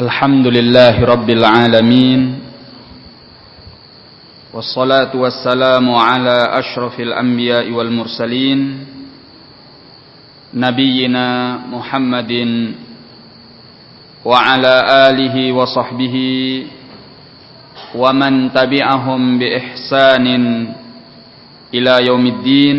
الحمد لله رب العالمين والصلاة والسلام على أشرف الأنبياء والمرسلين نبينا محمد وعلى آله وصحبه ومن تبعهم بإحسان إلى يوم الدين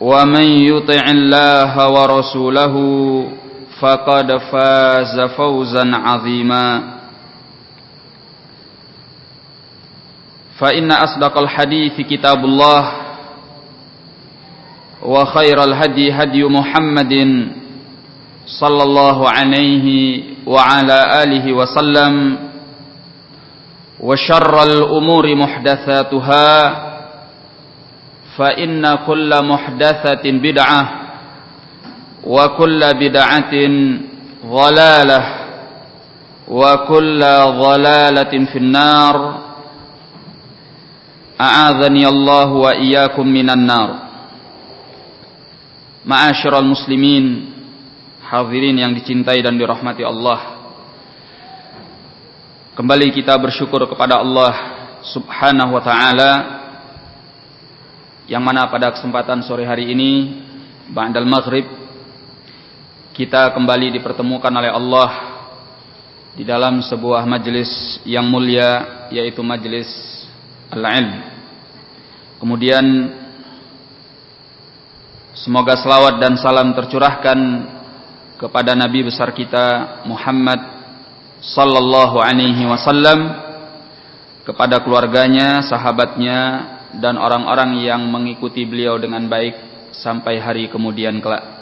ومن يطع الله ورسوله فقد فاز فوزا عظيما. فإن أصدق الحديث كتاب الله وخير الهدي هدي محمد صلى الله عليه وعلى آله وسلم وشر الأمور محدثاتها فإن كل محدثة بدعة وكل بدعة ضلالة وكل ضلالة في النار أعاذني الله وإياكم من النار معاشر المسلمين hadirin yang dicintai dan dirahmati Allah Kembali kita bersyukur kepada Allah Subhanahu wa taala yang mana pada kesempatan sore hari ini ba'dal maghrib kita kembali dipertemukan oleh Allah di dalam sebuah majelis yang mulia yaitu majelis al-ilm. Kemudian semoga selawat dan salam tercurahkan kepada nabi besar kita Muhammad sallallahu alaihi wasallam kepada keluarganya, sahabatnya dan orang-orang yang mengikuti beliau dengan baik sampai hari kemudian kelak.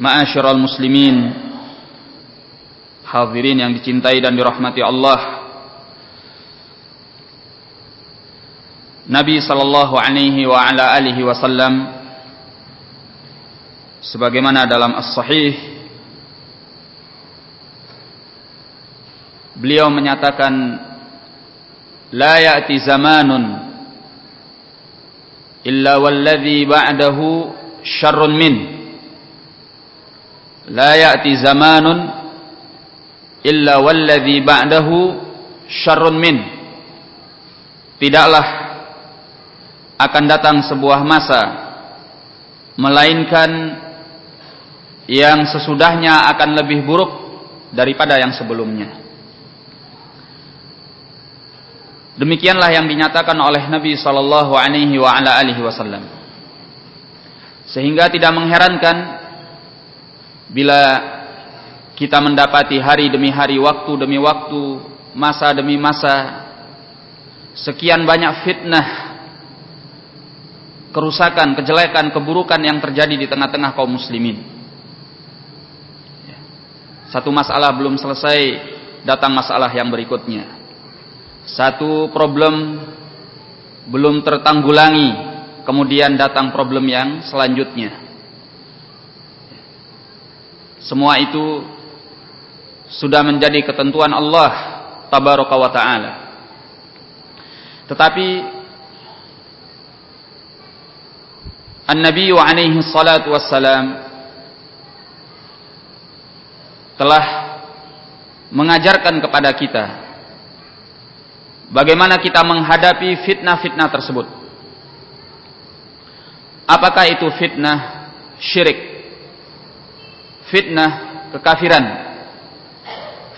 Ma'asyiral muslimin, hadirin yang dicintai dan dirahmati Allah. Nabi sallallahu alaihi wa ala alihi wasallam sebagaimana dalam as-sahih beliau menyatakan la ya'ti zamanun illa walladhi ba'dahu syarrun min. La ya'ti zamanun illa walladhi ba'dahu syarrun min. Tidaklah akan datang sebuah masa melainkan yang sesudahnya akan lebih buruk daripada yang sebelumnya Demikianlah yang dinyatakan oleh Nabi sallallahu alaihi wasallam. Sehingga tidak mengherankan bila kita mendapati hari demi hari, waktu demi waktu, masa demi masa sekian banyak fitnah, kerusakan, kejelekan, keburukan yang terjadi di tengah-tengah kaum muslimin. Satu masalah belum selesai, datang masalah yang berikutnya satu problem belum tertanggulangi, kemudian datang problem yang selanjutnya. Semua itu sudah menjadi ketentuan Allah tabaraka wa taala. Tetapi An-Nabi alaihi salatu wassalam telah mengajarkan kepada kita Bagaimana kita menghadapi fitnah-fitnah tersebut? Apakah itu fitnah syirik? Fitnah kekafiran?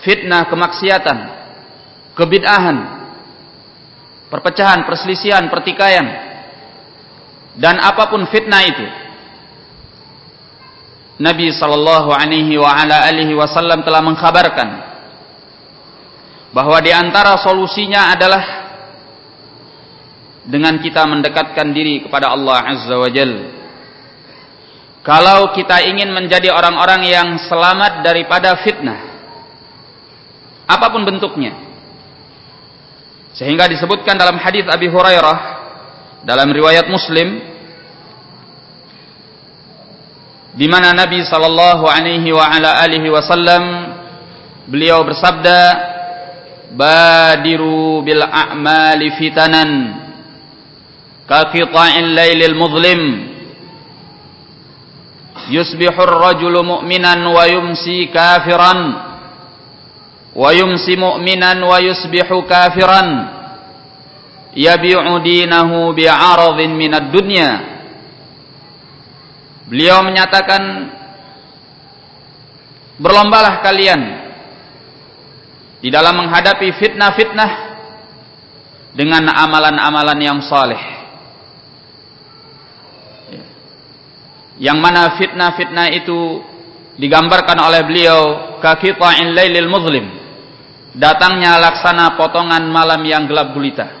Fitnah kemaksiatan? Kebid'ahan? Perpecahan, perselisihan, pertikaian? Dan apa pun fitnah itu. Nabi sallallahu alaihi wasallam telah mengkhabarkan bahwa di antara solusinya adalah dengan kita mendekatkan diri kepada Allah Azza wa Jal. Kalau kita ingin menjadi orang-orang yang selamat daripada fitnah apa pun bentuknya. Sehingga disebutkan dalam hadis Abi Hurairah dalam riwayat Muslim di mana Nabi sallallahu alaihi wasallam beliau bersabda badiru bil a'mali fitanan. Ka qita'il lailil muzlim. Yusbihu ar-rajulu mu'minan wa yumsi kafiran. Wa yumsi mu'minan wa yusbihu kafiran. Yabi'u dinahu bi'aradhin minad dunya. Beliau menyatakan berlombalah kalian di dalam menghadapi fitnah-fitnah dengan amalan-amalan yang saleh. Yang mana fitnah-fitnah itu digambarkan oleh beliau kakita'in lailil muzlim. Datangnya laksana potongan malam yang gelap gulita.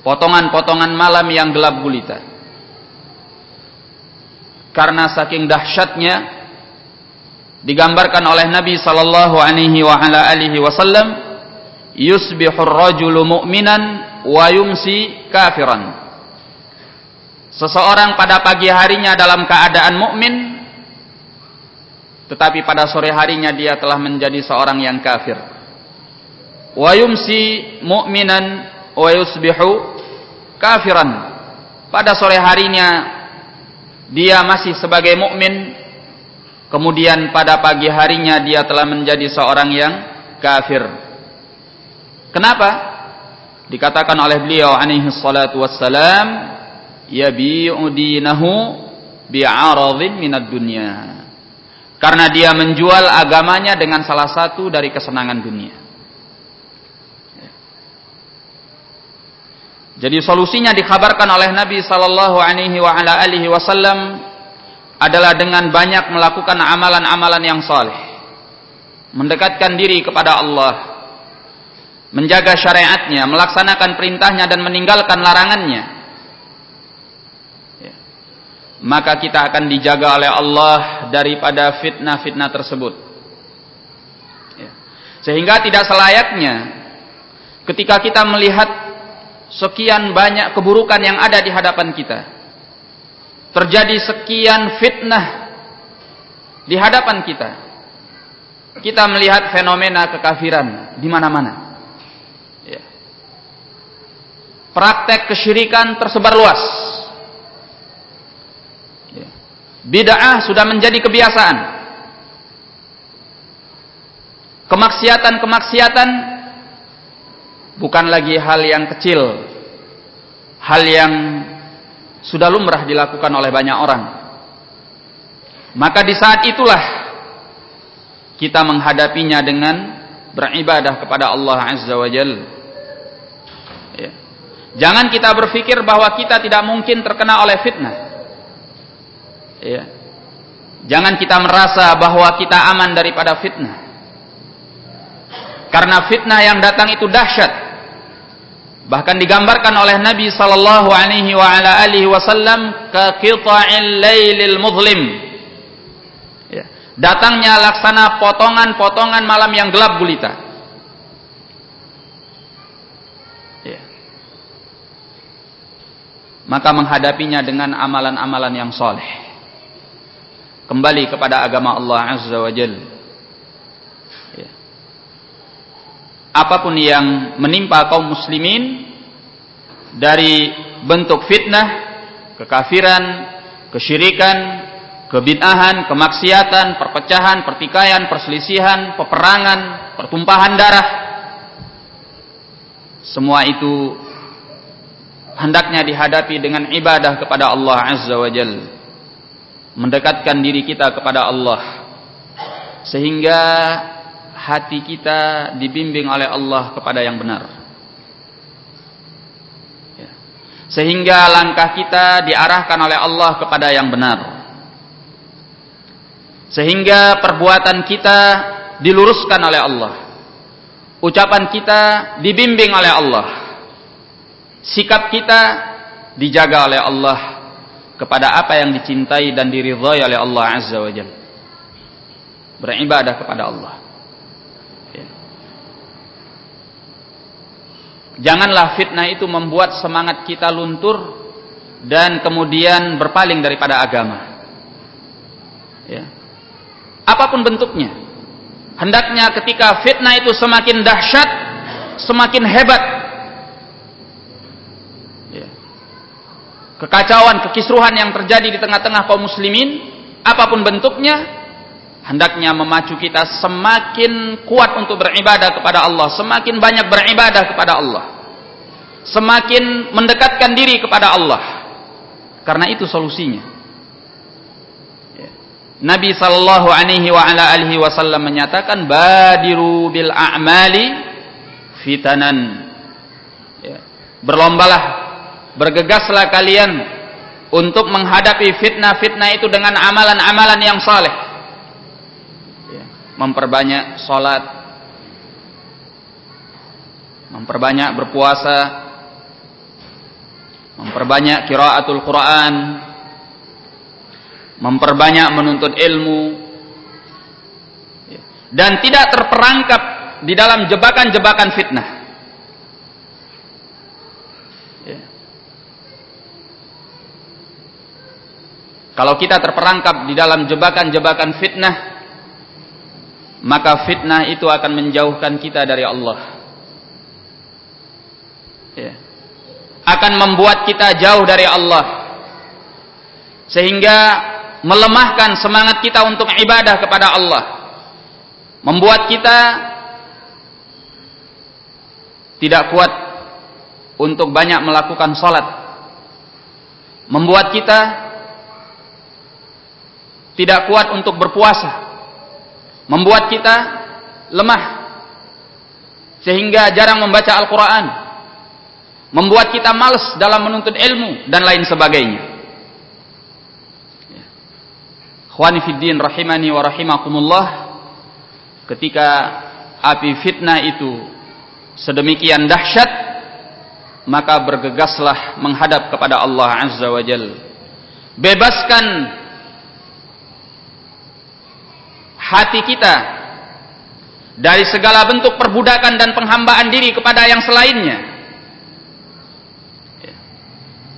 Potongan-potongan malam yang gelap gulita. Karena saking dahsyatnya digambarkan oleh Nabi sallallahu alaihi wa ala alihi wasallam yusbihur rajulu mu'minan wa yumsi kafiran Seseorang pada pagi harinya dalam keadaan mukmin tetapi pada sore harinya dia telah menjadi seorang yang kafir. Wa yumsi mu'minan wa yusbihu kafiran. Pada sore harinya dia masih sebagai mukmin kemudian pada pagi harinya dia telah menjadi seorang yang kafir. Kenapa? Dikatakan oleh beliau alaihi salatu wassalam yabi'u dinahu bi'aradhin minad dunya. Karena dia menjual agamanya dengan salah satu dari kesenangan dunia. Jadi solusinya dikabarkan oleh Nabi sallallahu alaihi wa alihi wasallam adalah dengan banyak melakukan amalan-amalan yang saleh. Mendekatkan diri kepada Allah. Menjaga syariatnya, melaksanakan perintahnya dan meninggalkan larangannya maka kita akan dijaga oleh Allah daripada fitnah-fitnah tersebut. Ya. Sehingga tidak selayaknya ketika kita melihat sekian banyak keburukan yang ada di hadapan kita, terjadi sekian fitnah di hadapan kita, kita melihat fenomena kekafiran di mana-mana. Ya. Praktek kesyirikan tersebar luas Bid'ah sudah menjadi kebiasaan. Kemaksiatan-kemaksiatan bukan lagi hal yang kecil. Hal yang sudah lumrah dilakukan oleh banyak orang. Maka di saat itulah kita menghadapinya dengan beribadah kepada Allah Azza wa Jal. Ya. Jangan kita berpikir bahwa kita tidak mungkin terkena oleh fitnah. Ya. Jangan kita merasa bahwa kita aman daripada fitnah. Karena fitnah yang datang itu dahsyat. Bahkan digambarkan oleh Nabi sallallahu alaihi wa ala alihi wasallam ka qita'il lailil muzlim. Ya. Datangnya laksana potongan-potongan malam yang gelap gulita. Ya. Maka menghadapinya dengan amalan-amalan yang soleh kembali kepada agama Allah Azza wa Jal. Ya. Apa pun yang menimpa kaum muslimin dari bentuk fitnah, kekafiran, kesyirikan, kebid'ahan, kemaksiatan, perpecahan, pertikaian, perselisihan, peperangan, pertumpahan darah. Semua itu hendaknya dihadapi dengan ibadah kepada Allah Azza wa Jalla mendekatkan diri kita kepada Allah sehingga hati kita dibimbing oleh Allah kepada yang benar ya. sehingga langkah kita diarahkan oleh Allah kepada yang benar sehingga perbuatan kita diluruskan oleh Allah ucapan kita dibimbing oleh Allah sikap kita dijaga oleh Allah kepada apa yang dicintai dan diridhai oleh Allah Azza wa Jalla. Beribadah kepada Allah. Janganlah fitnah itu membuat semangat kita luntur dan kemudian berpaling daripada agama. Ya. Apa pun bentuknya. Hendaknya ketika fitnah itu semakin dahsyat, semakin hebat. Ya. Kekacauan, kekisruhan yang terjadi di tengah-tengah kaum muslimin, apa pun bentuknya, hendaknya memacu kita semakin kuat untuk beribadah kepada Allah, semakin banyak beribadah kepada Allah. Semakin mendekatkan diri kepada Allah. Karena itu solusinya. Ya. Nabi sallallahu alaihi wa ala alihi wasallam menyatakan badiru bil a'mali fitanan. Ya. Berlombalah, bergegaslah kalian untuk menghadapi fitnah-fitnah itu dengan amalan-amalan yang saleh. Ya. Memperbanyak salat, memperbanyak berpuasa, memperbanyak kiraatul Quran, memperbanyak menuntut ilmu, dan tidak terperangkap di dalam jebakan-jebakan fitnah. Ya. Kalau kita terperangkap di dalam jebakan-jebakan fitnah, maka fitnah itu akan menjauhkan kita dari Allah. Ya. Akan membuat kita jauh dari Allah. Sehingga melemahkan semangat kita untuk ibadah kepada Allah. Membuat kita tidak kuat untuk banyak melakukan salat. Membuat kita tidak kuat untuk berpuasa membuat kita lemah sehingga jarang membaca Al-Quran membuat kita males dalam menuntut ilmu dan lain sebagainya. Khwani fiddin rahimani wa rahimakumullah ketika api fitnah itu sedemikian dahsyat maka bergegaslah menghadap kepada Allah Azza wa Jal. Bebaskan hati kita dari segala bentuk perbudakan dan penghambaan diri kepada yang selainnya.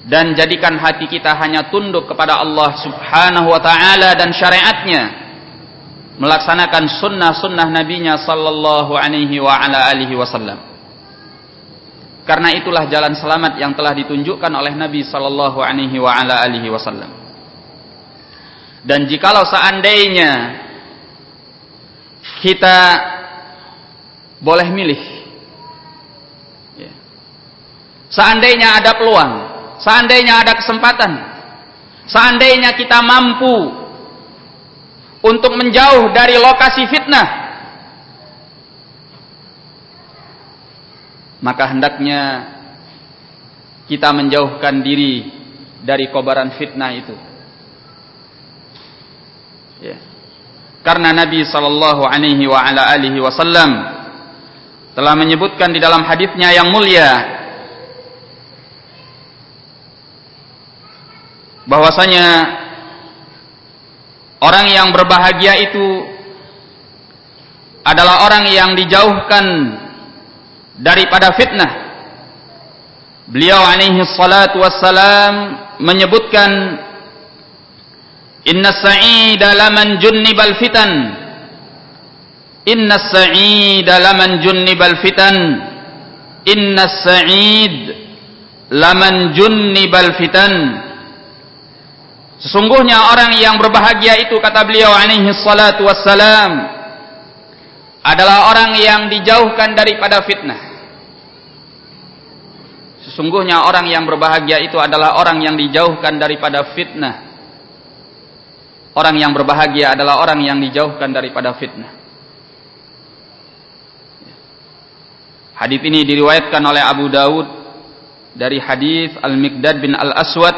Dan jadikan hati kita hanya tunduk kepada Allah Subhanahu wa taala dan syariatnya melaksanakan sunnah-sunnah nabinya sallallahu alaihi wa ala alihi wasallam. Karena itulah jalan selamat yang telah ditunjukkan oleh Nabi sallallahu alaihi wa ala alihi wasallam. Dan jikalau seandainya kita boleh milih ya, seandainya ada peluang Seandainya ada kesempatan, seandainya kita mampu untuk menjauh dari lokasi fitnah, maka hendaknya kita menjauhkan diri dari kobaran fitnah itu. Ya. Karena Nabi sallallahu alaihi wa ala alihi wasallam telah menyebutkan di dalam hadisnya yang mulia bahwasanya orang yang berbahagia itu adalah orang yang dijauhkan daripada fitnah. Beliau alaihi salatu wassalam menyebutkan Inna sa'ida laman junnibal fitan Inna sa'ida laman junnibal fitan Inna sa'id laman junnibal fitan Sesungguhnya orang yang berbahagia itu kata beliau alaihi salatu wassalam adalah orang yang dijauhkan daripada fitnah. Sesungguhnya orang yang berbahagia itu adalah orang yang dijauhkan daripada fitnah. Orang yang berbahagia adalah orang yang dijauhkan daripada fitnah. Hadis ini diriwayatkan oleh Abu Dawud dari hadis Al-Miqdad bin Al-Aswad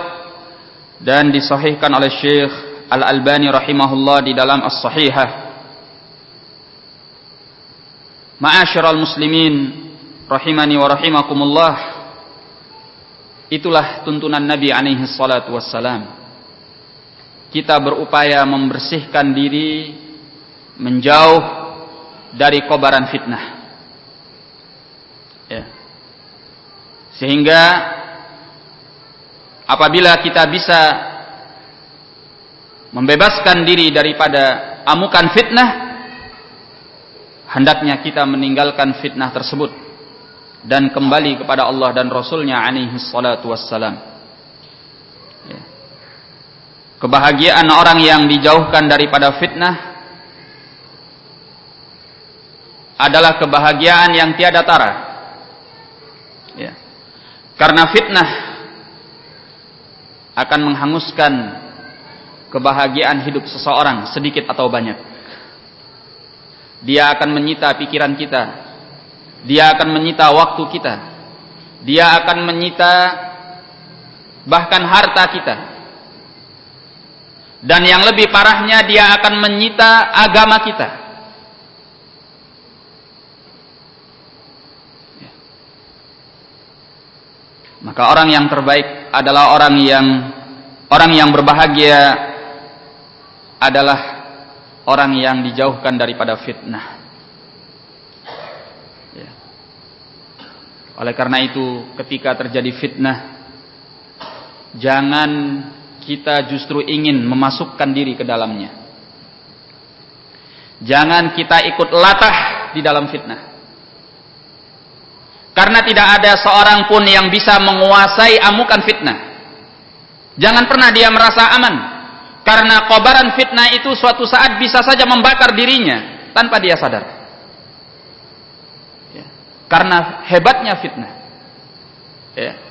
dan disahihkan oleh Syekh Al-Albani rahimahullah di dalam As-Sahihah. Ma'asyiral muslimin rahimani wa rahimakumullah. Itulah tuntunan Nabi alaihi salatu wassalam. Kita berupaya membersihkan diri menjauh dari kobaran fitnah. Ya. Sehingga apabila kita bisa membebaskan diri daripada amukan fitnah, hendaknya kita meninggalkan fitnah tersebut dan kembali kepada Allah dan Rasulnya alaihi salatu wassalam. Kebahagiaan orang yang dijauhkan daripada fitnah adalah kebahagiaan yang tiada tara. Ya. Karena fitnah akan menghanguskan kebahagiaan hidup seseorang sedikit atau banyak. Dia akan menyita pikiran kita. Dia akan menyita waktu kita. Dia akan menyita bahkan harta kita dan yang lebih parahnya dia akan menyita agama kita. Ya. Maka orang yang terbaik adalah orang yang orang yang berbahagia adalah orang yang dijauhkan daripada fitnah. Ya. Oleh karena itu, ketika terjadi fitnah, jangan kita justru ingin memasukkan diri ke dalamnya. Jangan kita ikut latah di dalam fitnah. Karena tidak ada seorang pun yang bisa menguasai amukan fitnah. Jangan pernah dia merasa aman. Karena kobaran fitnah itu suatu saat bisa saja membakar dirinya tanpa dia sadar. Ya. Karena hebatnya fitnah. Ya.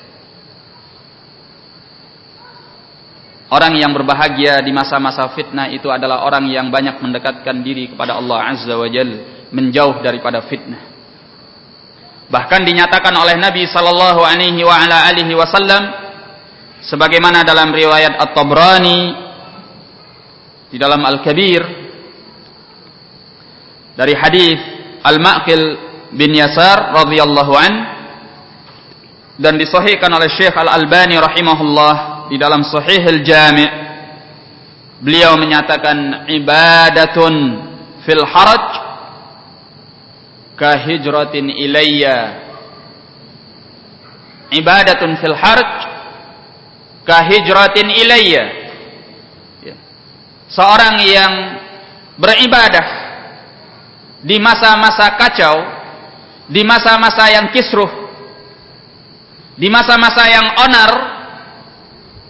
Orang yang berbahagia di masa-masa fitnah itu adalah orang yang banyak mendekatkan diri kepada Allah Azza wa Jal, menjauh daripada fitnah. Bahkan dinyatakan oleh Nabi sallallahu alaihi wa ala alihi wasallam sebagaimana dalam riwayat At-Tabrani di dalam Al-Kabir dari hadis Al-Ma'qil bin Yasar radhiyallahu an dan disahihkan oleh Syekh Al-Albani rahimahullah di dalam Sahih Al-Jami' beliau menyatakan ibadatun fil haraj ka hijratin ilayya ibadatun fil haraj ka ilayya ya. seorang yang beribadah di masa-masa kacau di masa-masa yang kisruh di masa-masa yang onar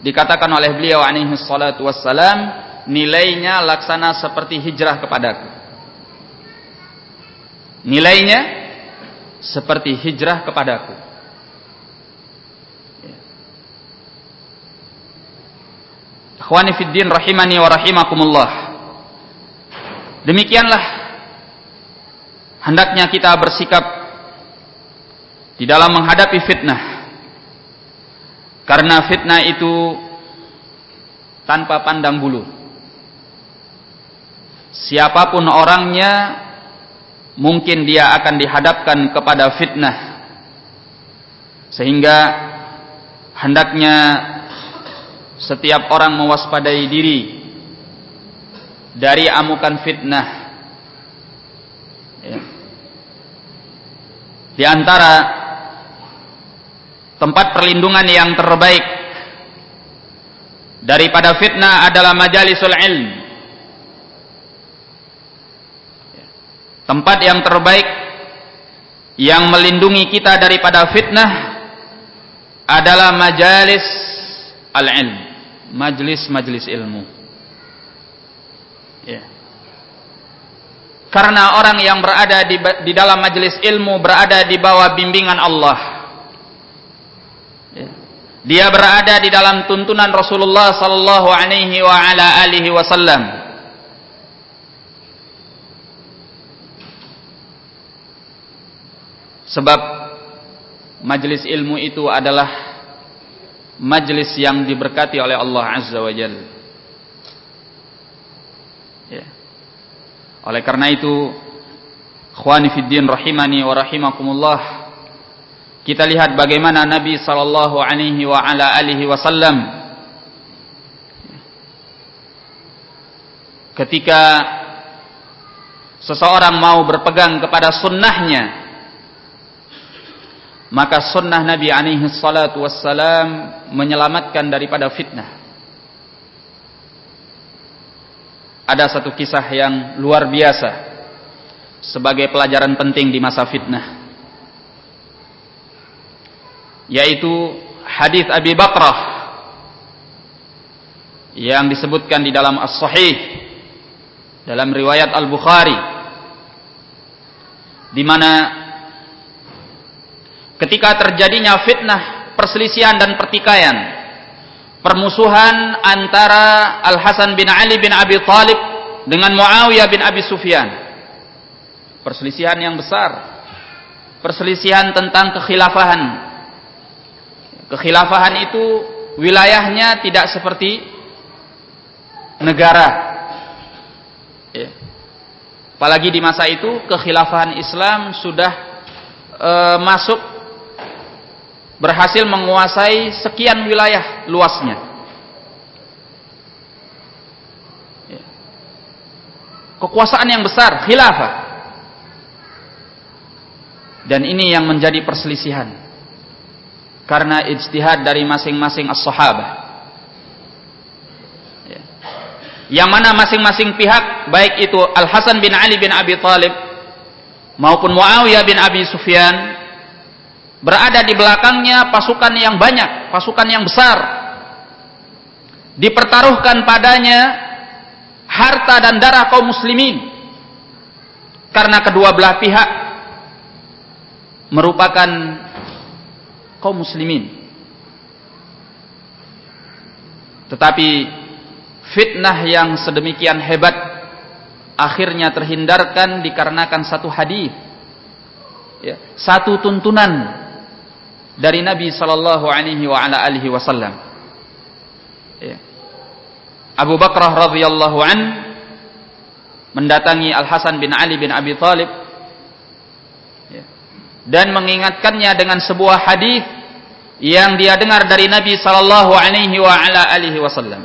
dikatakan oleh beliau alaihi salatu wassalam nilainya laksana seperti hijrah kepadaku. Nilainya seperti hijrah kepadaku. Akhwani fiddin rahimani wa rahimakumullah. Demikianlah hendaknya kita bersikap di dalam menghadapi fitnah karena fitnah itu tanpa pandang bulu. Siapa pun orangnya mungkin dia akan dihadapkan kepada fitnah. Sehingga hendaknya setiap orang mewaspadai diri dari amukan fitnah. Ya. Di antara tempat perlindungan yang terbaik. Daripada fitnah adalah majalisul ilm. Tempat yang terbaik yang melindungi kita daripada fitnah adalah majalis al-ilm. Majlis-majlis ilmu. Ya. Karena orang yang berada di, di dalam majlis ilmu berada di bawah bimbingan Allah dia berada di dalam tuntunan Rasulullah sallallahu alaihi wa ala alihi wasallam. Sebab majelis ilmu itu adalah majelis yang diberkati oleh Allah Azza wa Jalla. Ya. Oleh karena itu, khwani fid din rahimani wa rahimakumullah, kita lihat bagaimana Nabi sallallahu alaihi wa ala alihi wasallam ketika seseorang mau berpegang kepada sunnahnya maka sunnah Nabi alaihi salatu wassalam menyelamatkan daripada fitnah. Ada satu kisah yang luar biasa sebagai pelajaran penting di masa fitnah yaitu hadis Abi Bakrah yang disebutkan di dalam As-Sahih dalam riwayat Al-Bukhari di mana ketika terjadinya fitnah perselisihan dan pertikaian permusuhan antara Al Hasan bin Ali bin Abi Thalib dengan Muawiyah bin Abi Sufyan. Perselisihan yang besar. Perselisihan tentang kekhilafahan. Kekhilafahan itu wilayahnya tidak seperti negara. Ya. Apalagi di masa itu kekhilafahan Islam sudah e, masuk berhasil menguasai sekian wilayah luasnya. Ya. Kekuasaan yang besar, khilafah. Dan ini yang menjadi perselisihan. Karena ijtihad dari masing-masing as-sahabah. Ya. Yang mana masing-masing pihak, baik itu Al-Hasan bin Ali bin Abi Talib, maupun Muawiyah bin Abi Sufyan, berada di belakangnya pasukan yang banyak, pasukan yang besar. Dipertaruhkan padanya harta dan darah kaum muslimin. Karena kedua belah pihak merupakan kaum muslimin. Tetapi fitnah yang sedemikian hebat akhirnya terhindarkan dikarenakan satu hadis. Ya, satu tuntunan dari Nabi sallallahu alaihi wasallam. Ya. Abu Bakrah radhiyallahu an mendatangi Al Hasan bin Ali bin Abi Thalib ya. dan mengingatkannya dengan sebuah hadis yang dia dengar dari Nabi sallallahu alaihi wa ala alihi wasallam.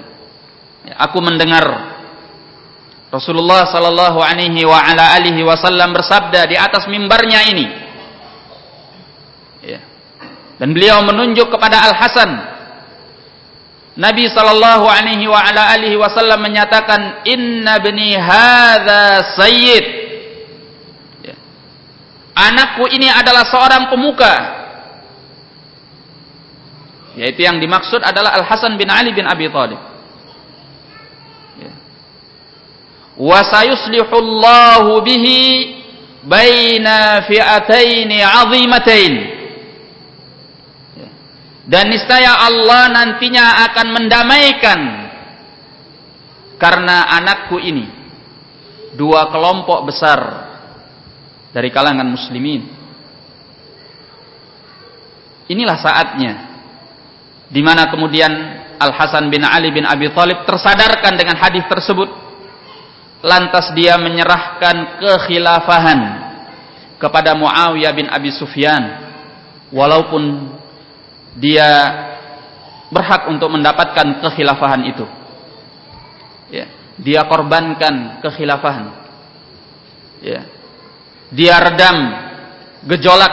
Ya, aku mendengar Rasulullah sallallahu alaihi wa ala alihi wasallam bersabda di atas mimbarnya ini dan beliau menunjuk kepada Al Hasan. Nabi sallallahu alaihi wa ala alihi wasallam menyatakan inna bni hadza sayyid. Ya. Anakku ini adalah seorang pemuka. Yaitu yang dimaksud adalah Al Hasan bin Ali bin Abi Thalib. Ya. Wa sayuslihu Allahu bihi baina fi'ataini 'azimatain dan niscaya Allah nantinya akan mendamaikan karena anakku ini dua kelompok besar dari kalangan muslimin. Inilah saatnya di mana kemudian Al Hasan bin Ali bin Abi Thalib tersadarkan dengan hadis tersebut lantas dia menyerahkan kekhilafahan kepada Muawiyah bin Abi Sufyan walaupun dia berhak untuk mendapatkan kekhilafahan itu. Ya, dia korbankan kekhilafahan. Ya. Dia redam gejolak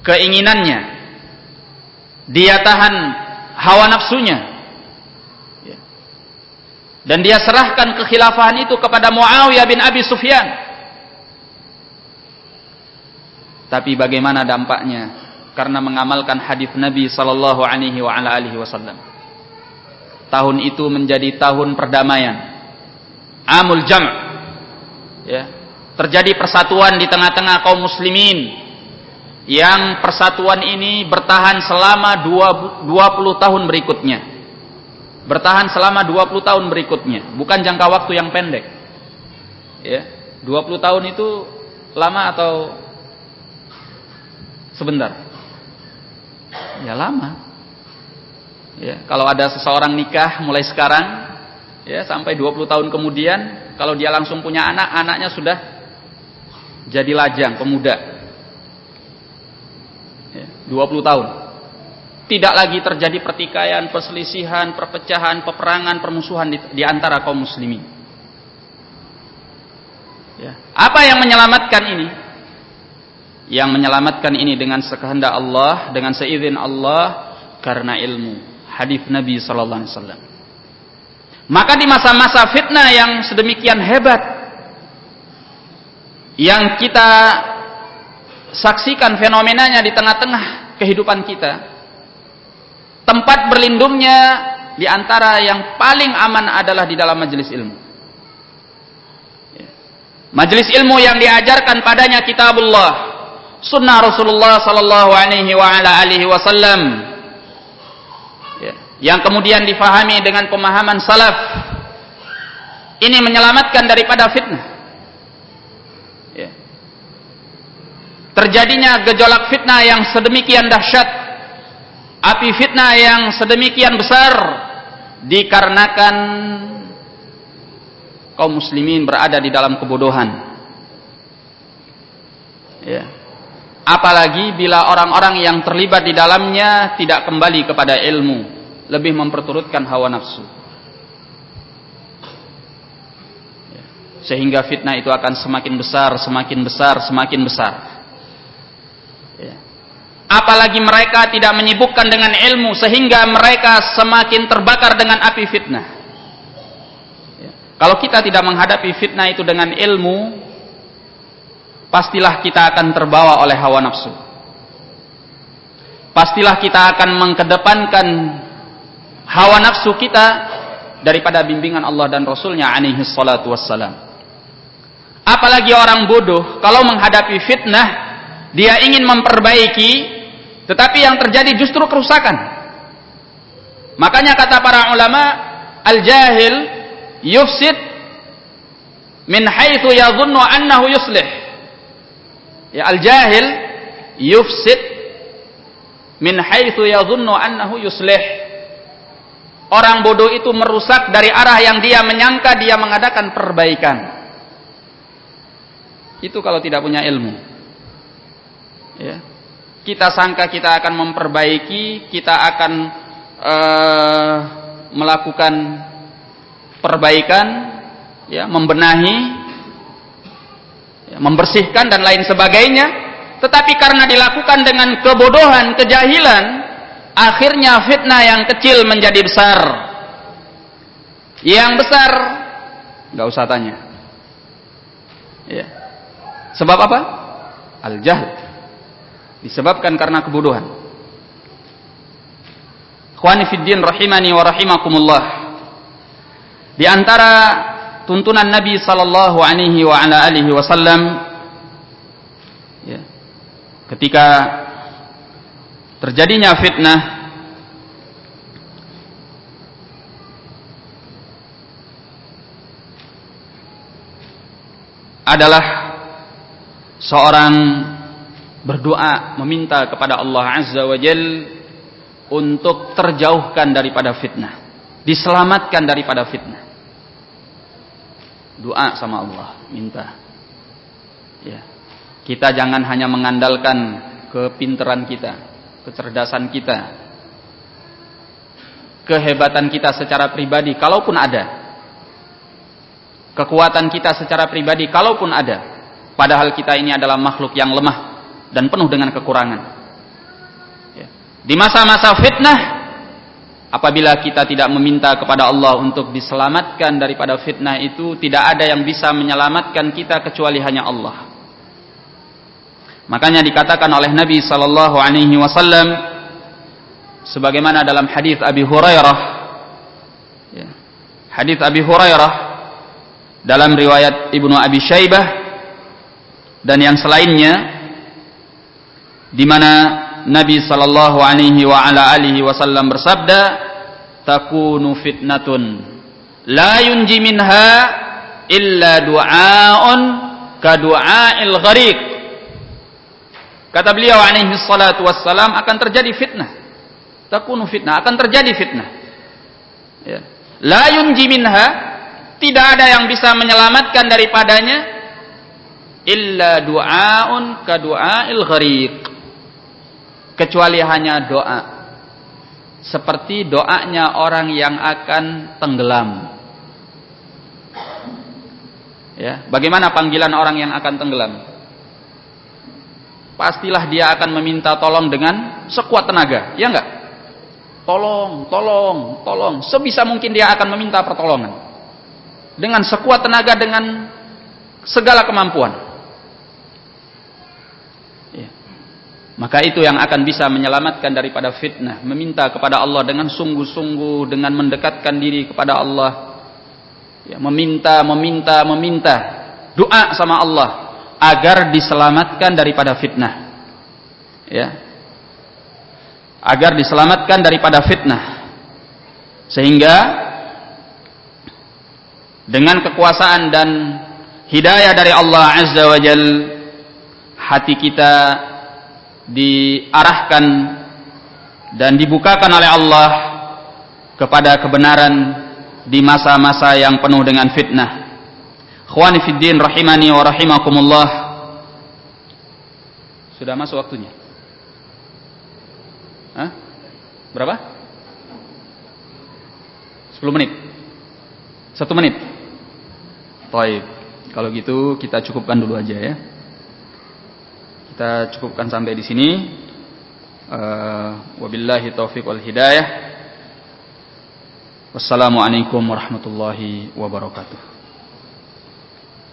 keinginannya. Dia tahan hawa nafsunya. Ya. Dan dia serahkan kekhilafahan itu kepada Muawiyah bin Abi Sufyan. Tapi bagaimana dampaknya karena mengamalkan hadis Nabi sallallahu alaihi wa ala alihi wasallam. Tahun itu menjadi tahun perdamaian. Amul Jam' ya. Terjadi persatuan di tengah-tengah kaum muslimin yang persatuan ini bertahan selama 20 tahun berikutnya. Bertahan selama 20 tahun berikutnya, bukan jangka waktu yang pendek. Ya, 20 tahun itu lama atau sebentar. Ya lama. Ya, kalau ada seseorang nikah mulai sekarang ya sampai 20 tahun kemudian kalau dia langsung punya anak, anaknya sudah jadi lajang, pemuda. Ya, 20 tahun. Tidak lagi terjadi pertikaian, perselisihan, perpecahan, peperangan, permusuhan di, di antara kaum muslimin. Ya. Apa yang menyelamatkan ini? Yang menyelamatkan ini dengan sekehendak Allah, dengan seizin Allah karena ilmu. Hadis Nabi sallallahu alaihi wasallam. Maka di masa-masa fitnah yang sedemikian hebat yang kita saksikan fenomenanya di tengah-tengah kehidupan kita, tempat berlindungnya di antara yang paling aman adalah di dalam majelis ilmu. Ya. Majelis ilmu yang diajarkan padanya kitabullah, sunnah Rasulullah sallallahu alaihi wa ala alihi wasallam. Ya. Yang kemudian difahami dengan pemahaman salaf. Ini menyelamatkan daripada fitnah. Terjadinya gejolak fitnah yang sedemikian dahsyat api fitnah yang sedemikian besar dikarenakan kaum muslimin berada di dalam kebodohan. Ya. Apalagi bila orang-orang yang terlibat di dalamnya tidak kembali kepada ilmu, lebih memperturutkan hawa nafsu. Ya. Sehingga fitnah itu akan semakin besar, semakin besar, semakin besar apalagi mereka tidak menyibukkan dengan ilmu sehingga mereka semakin terbakar dengan api fitnah. Ya. Kalau kita tidak menghadapi fitnah itu dengan ilmu, pastilah kita akan terbawa oleh hawa nafsu. Pastilah kita akan mengkedepankan hawa nafsu kita daripada bimbingan Allah dan Rasulnya alaihi salatu wassalam. Apalagi orang bodoh kalau menghadapi fitnah dia ingin memperbaiki tetapi yang terjadi justru kerusakan. Makanya kata para ulama, al-jahil yufsid min haitsu yadhunnu annahu yuslih. Ya al-jahil yufsid min haitsu yadhunnu annahu yuslih. Orang bodoh itu merusak dari arah yang dia menyangka dia mengadakan perbaikan. Itu kalau tidak punya ilmu. Ya kita sangka kita akan memperbaiki, kita akan uh, melakukan perbaikan, ya, membenahi, ya, membersihkan dan lain sebagainya. Tetapi karena dilakukan dengan kebodohan, kejahilan, akhirnya fitnah yang kecil menjadi besar. Yang besar, nggak usah tanya. Ya. Sebab apa? Al-jahl disebabkan karena kebodohan. Ikhwani fiddin rahimani wa rahimakumullah. Di antara tuntunan Nabi sallallahu alaihi wa ala alihi wasallam ya, ketika terjadinya fitnah adalah seorang berdoa meminta kepada Allah Azza wa Jal untuk terjauhkan daripada fitnah diselamatkan daripada fitnah. Doa sama Allah minta. Ya. Kita jangan hanya mengandalkan kepinteran kita kecerdasan kita kehebatan kita secara pribadi kalaupun ada. Kekuatan kita secara pribadi kalaupun ada. Padahal kita ini adalah makhluk yang lemah dan penuh dengan kekurangan. Ya. Di masa-masa fitnah, apabila kita tidak meminta kepada Allah untuk diselamatkan daripada fitnah itu, tidak ada yang bisa menyelamatkan kita kecuali hanya Allah. Makanya dikatakan oleh Nabi sallallahu alaihi wasallam sebagaimana dalam hadis Abi Hurairah ya, hadis Abi Hurairah dalam riwayat Ibnu Abi Syaibah dan yang selainnya di mana Nabi sallallahu alaihi wa ala alihi wasallam bersabda takunu fitnatun. La yunji minha illa du'aun ka du'ail ghariq. Kata beliau alaihi salatu wassalam akan terjadi fitnah. Takunu fitnah akan terjadi fitnah. Ya. la yunji minha tidak ada yang bisa menyelamatkan daripadanya illa du'aun ka du'ail ghariq kecuali hanya doa seperti doanya orang yang akan tenggelam. Ya, bagaimana panggilan orang yang akan tenggelam? Pastilah dia akan meminta tolong dengan sekuat tenaga, ya enggak? Tolong, tolong, tolong. Sebisa mungkin dia akan meminta pertolongan. Dengan sekuat tenaga, dengan segala kemampuan. Maka itu yang akan bisa menyelamatkan daripada fitnah. Meminta kepada Allah dengan sungguh-sungguh. Dengan mendekatkan diri kepada Allah. Ya, meminta, meminta, meminta. Doa sama Allah. Agar diselamatkan daripada fitnah. Ya. Agar diselamatkan daripada fitnah. Sehingga dengan kekuasaan dan hidayah dari Allah Azza wa Jal hati kita diarahkan dan dibukakan oleh Allah kepada kebenaran di masa-masa yang penuh dengan fitnah. Khwani fiddin rahimani wa rahimakumullah. Sudah masuk waktunya. Hah? Berapa? 10 menit. Satu menit. Baik. Kalau gitu kita cukupkan dulu aja ya. Kita cukupkan sampai di sini. Uh, wabillahi taufiq wal hidayah. Wassalamualaikum warahmatullahi wabarakatuh.